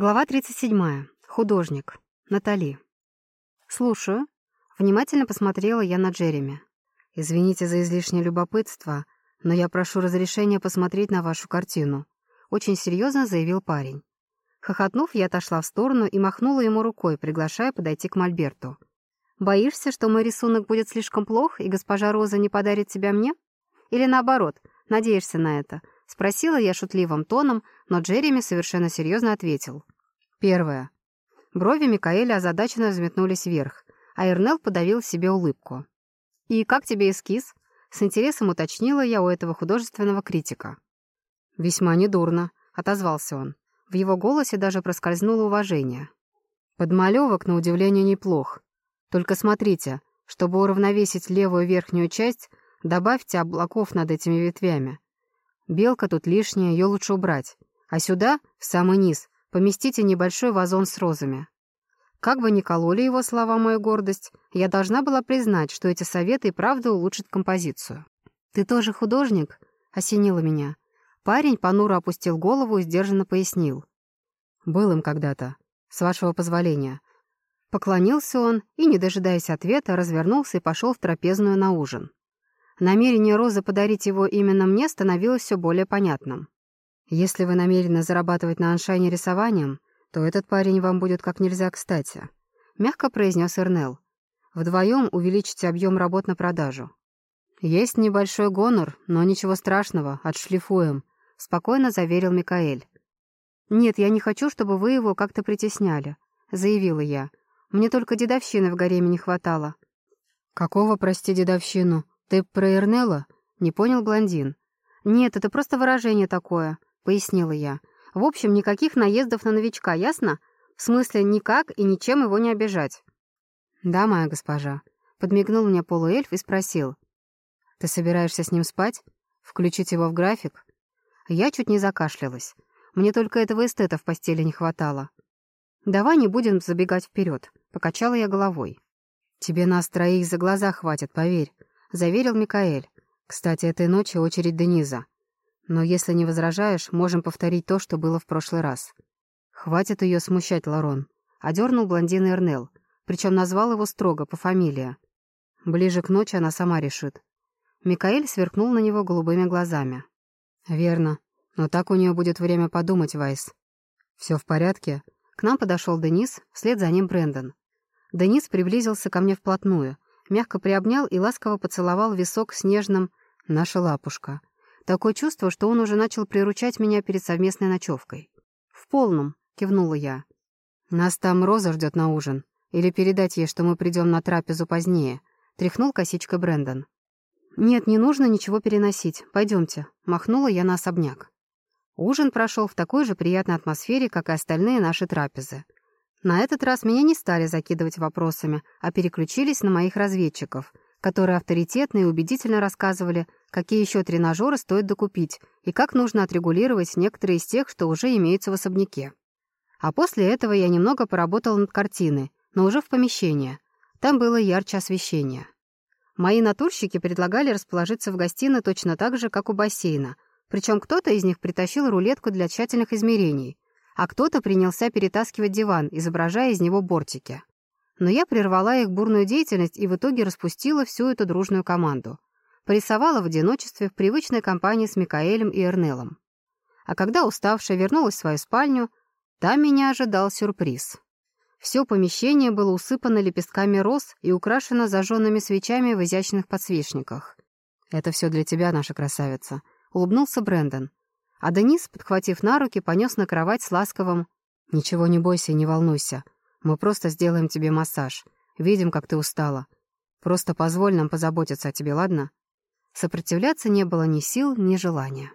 Глава 37. Художник. Натали. «Слушаю». Внимательно посмотрела я на Джереми. «Извините за излишнее любопытство, но я прошу разрешения посмотреть на вашу картину», — очень серьезно заявил парень. Хохотнув, я отошла в сторону и махнула ему рукой, приглашая подойти к Мольберту. «Боишься, что мой рисунок будет слишком плох, и госпожа Роза не подарит тебя мне? Или наоборот, надеешься на это?» Спросила я шутливым тоном, но Джереми совершенно серьезно ответил. Первое. Брови Микаэля озадаченно взметнулись вверх, а Эрнел подавил себе улыбку. «И как тебе эскиз?» С интересом уточнила я у этого художественного критика. «Весьма недурно», — отозвался он. В его голосе даже проскользнуло уважение. «Подмалевок, на удивление, неплох. Только смотрите, чтобы уравновесить левую верхнюю часть, добавьте облаков над этими ветвями. Белка тут лишняя, ее лучше убрать. А сюда, в самый низ, поместите небольшой вазон с розами. Как бы ни кололи его слова мою гордость, я должна была признать, что эти советы и правда улучшат композицию. «Ты тоже художник?» — осенило меня. Парень понуро опустил голову и сдержанно пояснил. «Был им когда-то. С вашего позволения». Поклонился он и, не дожидаясь ответа, развернулся и пошел в трапезную на ужин. Намерение Розы подарить его именно мне становилось все более понятным. Если вы намерены зарабатывать на аншайне рисованием, то этот парень вам будет как нельзя кстати», — мягко произнес Эрнел. «Вдвоем увеличите объем работ на продажу». «Есть небольшой гонор, но ничего страшного, отшлифуем», — спокойно заверил Микаэль. «Нет, я не хочу, чтобы вы его как-то притесняли», — заявила я. «Мне только дедовщины в гареме не хватало». «Какого, прости, дедовщину?» «Ты про Эрнелла?» — не понял блондин. «Нет, это просто выражение такое», — пояснила я. «В общем, никаких наездов на новичка, ясно? В смысле, никак и ничем его не обижать». «Да, моя госпожа», — подмигнул мне полуэльф и спросил. «Ты собираешься с ним спать? Включить его в график?» Я чуть не закашлялась. Мне только этого эстета в постели не хватало. «Давай не будем забегать вперед», — покачала я головой. «Тебе нас троих за глаза хватит, поверь», — заверил Микаэль. «Кстати, этой ночи очередь Дениза. Но если не возражаешь, можем повторить то, что было в прошлый раз». «Хватит ее смущать, Ларон», — одернул блондин Эрнел, причем назвал его строго, по фамилии. Ближе к ночи она сама решит. Микаэль сверкнул на него голубыми глазами. «Верно. Но так у нее будет время подумать, Вайс». «Все в порядке?» К нам подошел Денис, вслед за ним Брэндон. Денис приблизился ко мне вплотную — мягко приобнял и ласково поцеловал висок снежным «наша лапушка». Такое чувство, что он уже начал приручать меня перед совместной ночевкой. «В полном», — кивнула я. «Нас там Роза ждет на ужин. Или передать ей, что мы придем на трапезу позднее», — тряхнул косичкой Брэндон. «Нет, не нужно ничего переносить. Пойдемте», — махнула я на особняк. Ужин прошел в такой же приятной атмосфере, как и остальные наши трапезы. На этот раз меня не стали закидывать вопросами, а переключились на моих разведчиков, которые авторитетно и убедительно рассказывали, какие еще тренажеры стоит докупить и как нужно отрегулировать некоторые из тех, что уже имеются в особняке. А после этого я немного поработал над картиной, но уже в помещении. Там было ярче освещение. Мои натурщики предлагали расположиться в гостиной точно так же, как у бассейна, причем кто-то из них притащил рулетку для тщательных измерений — а кто-то принялся перетаскивать диван, изображая из него бортики. Но я прервала их бурную деятельность и в итоге распустила всю эту дружную команду. Порисовала в одиночестве в привычной компании с Микаэлем и Эрнелом. А когда уставшая вернулась в свою спальню, там меня ожидал сюрприз. Все помещение было усыпано лепестками роз и украшено зажженными свечами в изящных подсвечниках. «Это все для тебя, наша красавица», — улыбнулся Брэндон. А Денис, подхватив на руки, понес на кровать с ласковым «Ничего не бойся не волнуйся. Мы просто сделаем тебе массаж. Видим, как ты устала. Просто позволь нам позаботиться о тебе, ладно?» Сопротивляться не было ни сил, ни желания.